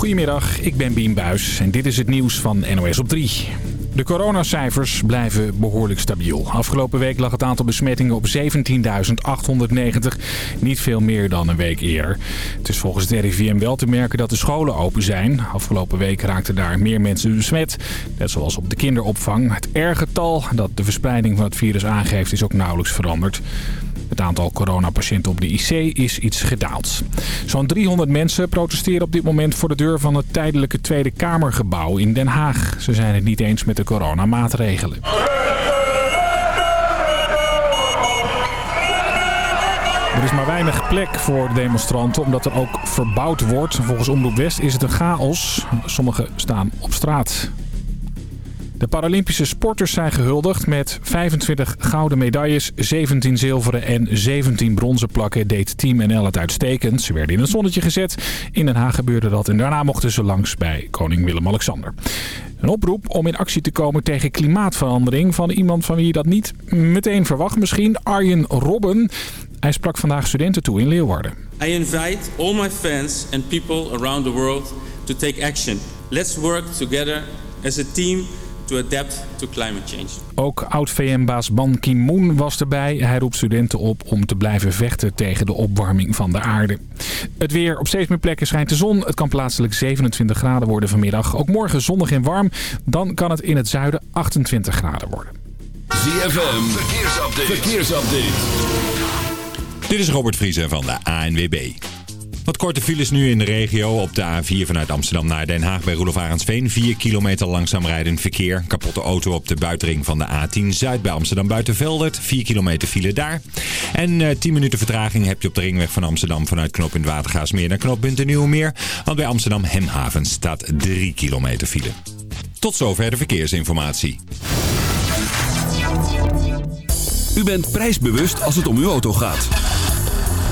Goedemiddag, ik ben Bien Buis en dit is het nieuws van NOS op 3. De coronacijfers blijven behoorlijk stabiel. Afgelopen week lag het aantal besmettingen op 17.890. Niet veel meer dan een week eerder. Het is volgens het RIVM wel te merken dat de scholen open zijn. Afgelopen week raakten daar meer mensen besmet. Net zoals op de kinderopvang. Het R-getal dat de verspreiding van het virus aangeeft is ook nauwelijks veranderd. Het aantal coronapatiënten op de IC is iets gedaald. Zo'n 300 mensen protesteren op dit moment voor de deur van het tijdelijke Tweede Kamergebouw in Den Haag. Ze zijn het niet eens met de coronamaatregelen. Er is maar weinig plek voor de demonstranten, omdat er ook verbouwd wordt. Volgens Omroep West is het een chaos. Sommigen staan op straat. De Paralympische sporters zijn gehuldigd met 25 gouden medailles, 17 zilveren en 17 bronzen plakken deed Team NL het uitstekend. Ze werden in het zonnetje gezet. In Den Haag gebeurde dat en daarna mochten ze langs bij koning Willem-Alexander. Een oproep om in actie te komen tegen klimaatverandering van iemand van wie je dat niet meteen verwacht misschien, Arjen Robben. Hij sprak vandaag studenten toe in Leeuwarden. I invite all my fans and people around the world to take action. Let's work together as a team to adapt to climate change. Ook oud-VN-baas Ban Ki-moon was erbij. Hij roept studenten op om te blijven vechten tegen de opwarming van de aarde. Het weer. Op steeds meer plekken schijnt de zon. Het kan plaatselijk 27 graden worden vanmiddag. Ook morgen zonnig en warm. Dan kan het in het zuiden 28 graden worden. ZFM. Verkeersupdate. Verkeersupdate. Dit is Robert Vriezen van de ANWB. Wat korte files nu in de regio. Op de A4 vanuit Amsterdam naar Den Haag bij Roelof Arendsveen. 4 kilometer langzaam rijdend verkeer. Kapotte auto op de buitenring van de A10 Zuid bij Amsterdam Buitenveldert. 4 kilometer file daar. En uh, 10 minuten vertraging heb je op de ringweg van Amsterdam vanuit knooppunt Watergaasmeer naar knooppunt de Nieuwmeer. Want bij Amsterdam Hemhaven staat 3 kilometer file. Tot zover de verkeersinformatie. U bent prijsbewust als het om uw auto gaat.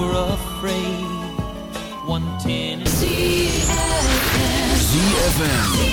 Were afraid. One ten. ZFM. de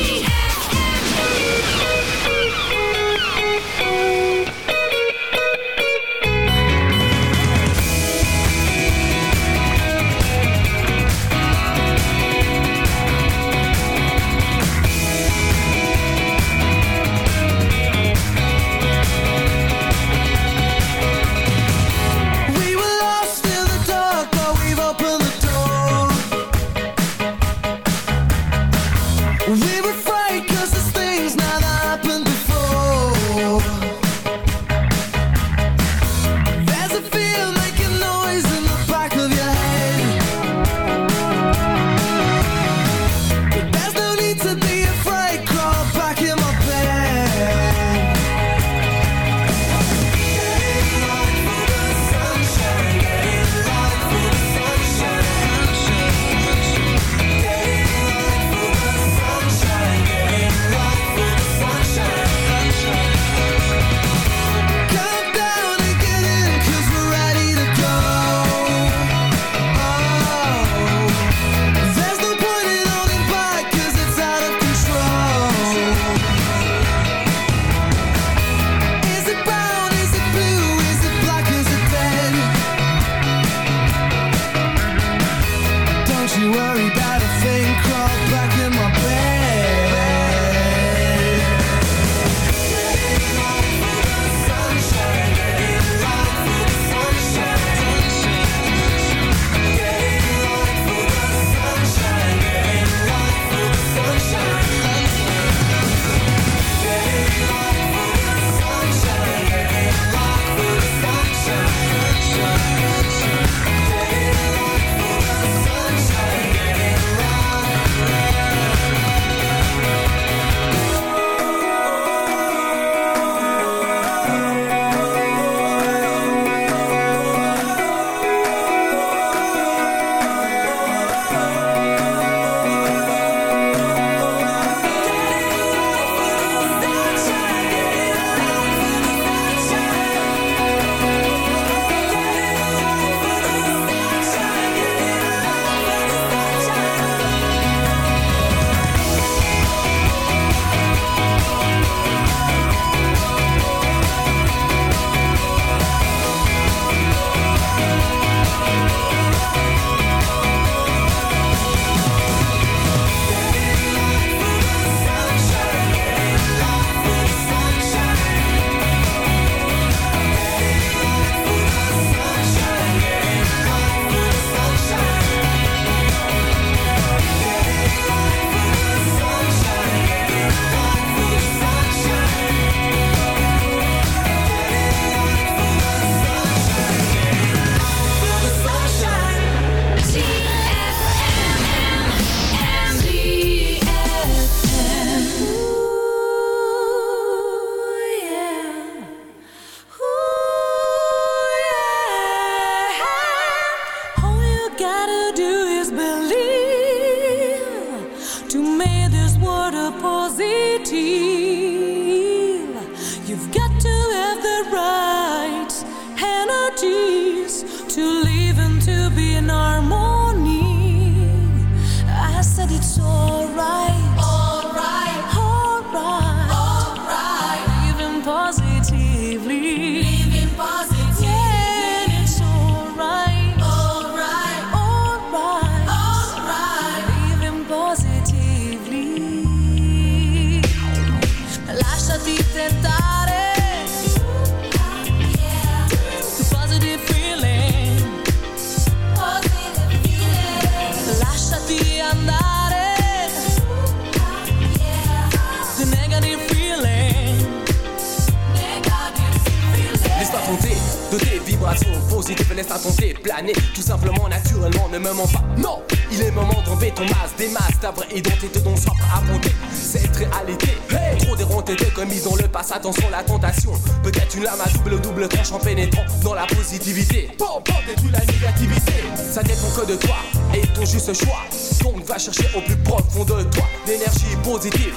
naturellement, ne me mens pas. Non, il est moment d'enlever ton masque Des masques, ta vraie identité dont soif à monter. Cette réalité, hey trop déronté t'es commis dans le passé Attention la tentation, peut-être une lame à double double tranche En pénétrant dans la positivité. Bon, bon, détruis la négativité. Ça dépend que de toi et ton juste choix. Donc va chercher au plus profond de toi L'énergie positive.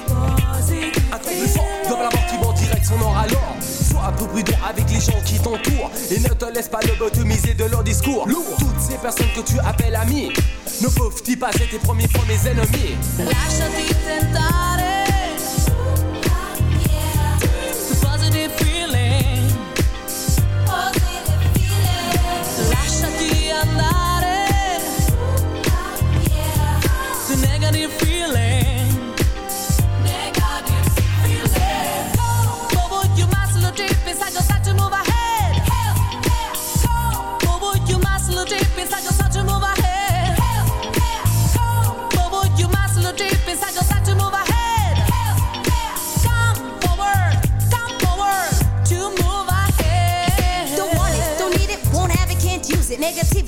Un truc plus fort dans la mort nord alors Sois un peu prudent avec les gens qui t'entourent. Et ne te laisse pas lobotomiser de leur discours. Lourd. Toutes ces personnes que tu appelles amis Ne peuvent-ils pas être tes premiers fois mes ennemis Lasciati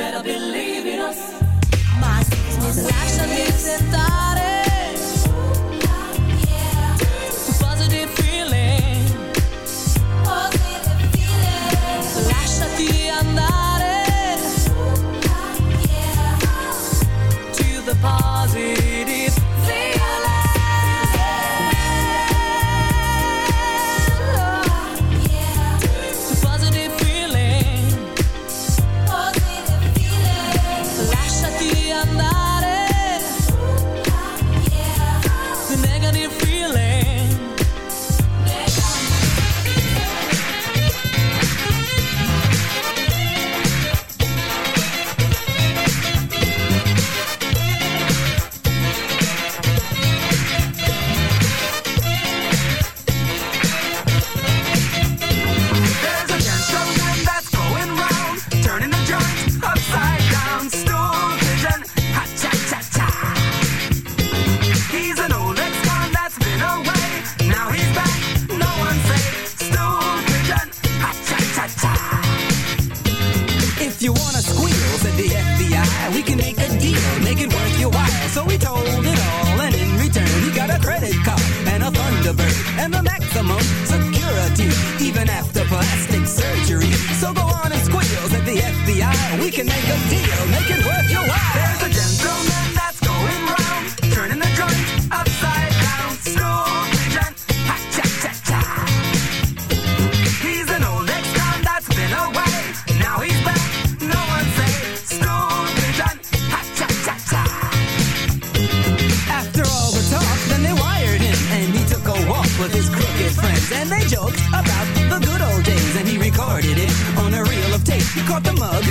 Better believe in us. My business, Lasciati sentare The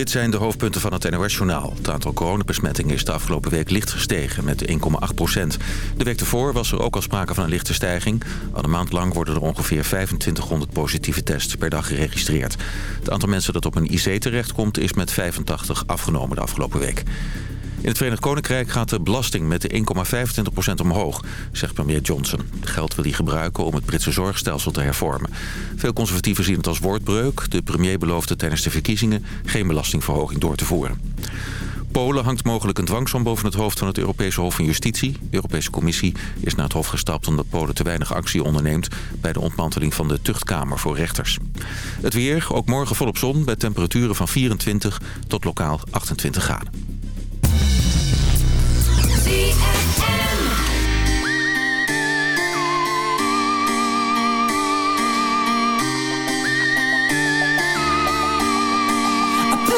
Dit zijn de hoofdpunten van het NOS-journaal. Het aantal coronabesmettingen is de afgelopen week licht gestegen met 1,8 procent. De week ervoor was er ook al sprake van een lichte stijging. Al een maand lang worden er ongeveer 2500 positieve tests per dag geregistreerd. Het aantal mensen dat op een IC terechtkomt is met 85 afgenomen de afgelopen week. In het Verenigd Koninkrijk gaat de belasting met de 1,25% omhoog, zegt premier Johnson. Geld wil hij gebruiken om het Britse zorgstelsel te hervormen. Veel conservatieven zien het als woordbreuk. De premier beloofde tijdens de verkiezingen geen belastingverhoging door te voeren. Polen hangt mogelijk een dwangsom boven het hoofd van het Europese Hof van Justitie. De Europese Commissie is naar het Hof gestapt omdat Polen te weinig actie onderneemt... bij de ontmanteling van de tuchtkamer voor rechters. Het weer, ook morgen volop zon, bij temperaturen van 24 tot lokaal 28 graden.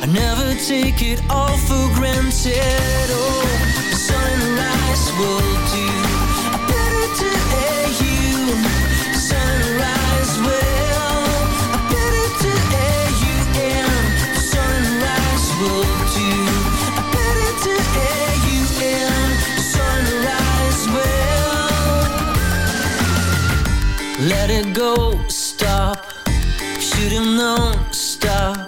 I and and never take it all for granted. Oh, the sunrise will do. Better to you. Sunrise will. Better to you. The sunrise will do. Better to you. The sunrise will. Let it go, stop. Should have known, stop.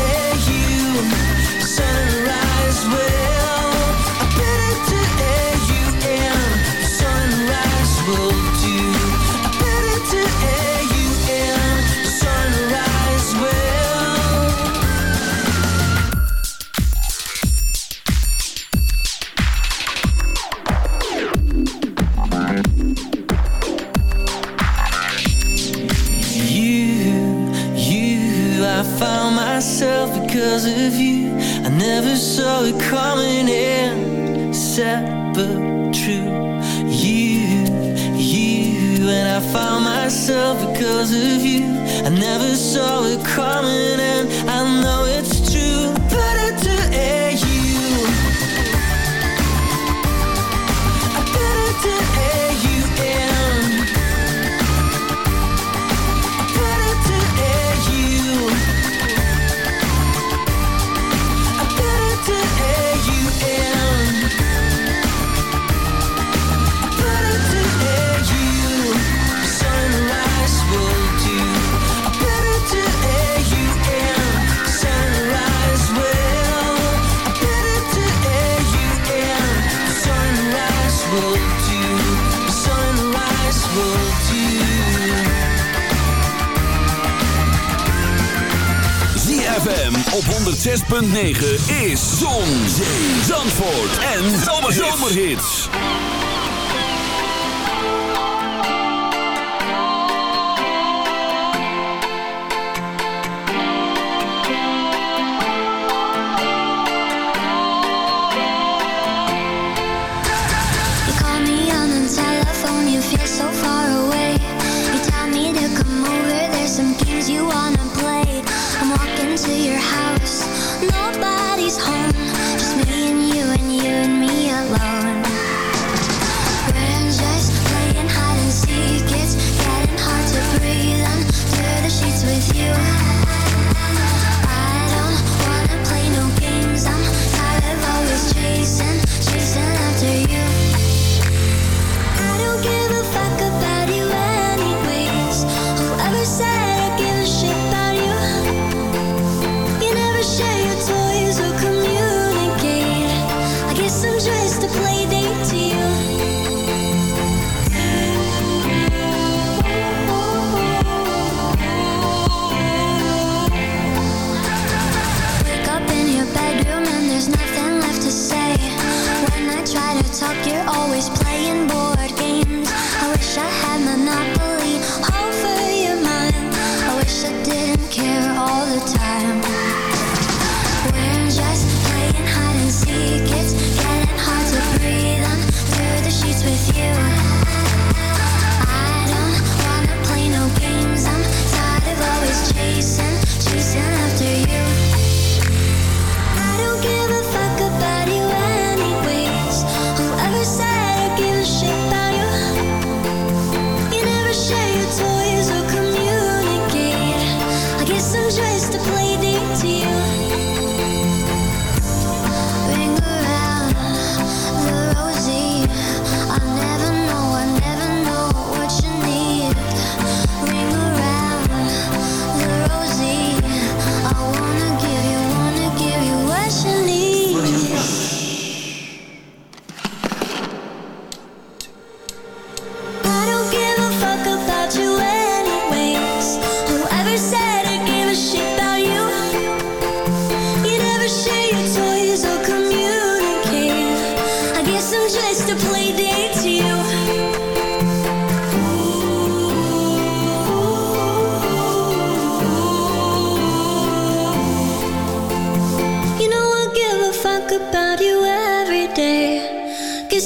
you wanna play. I'm walking to your house, nobody's home.